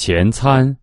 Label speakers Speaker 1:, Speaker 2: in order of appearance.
Speaker 1: 前餐。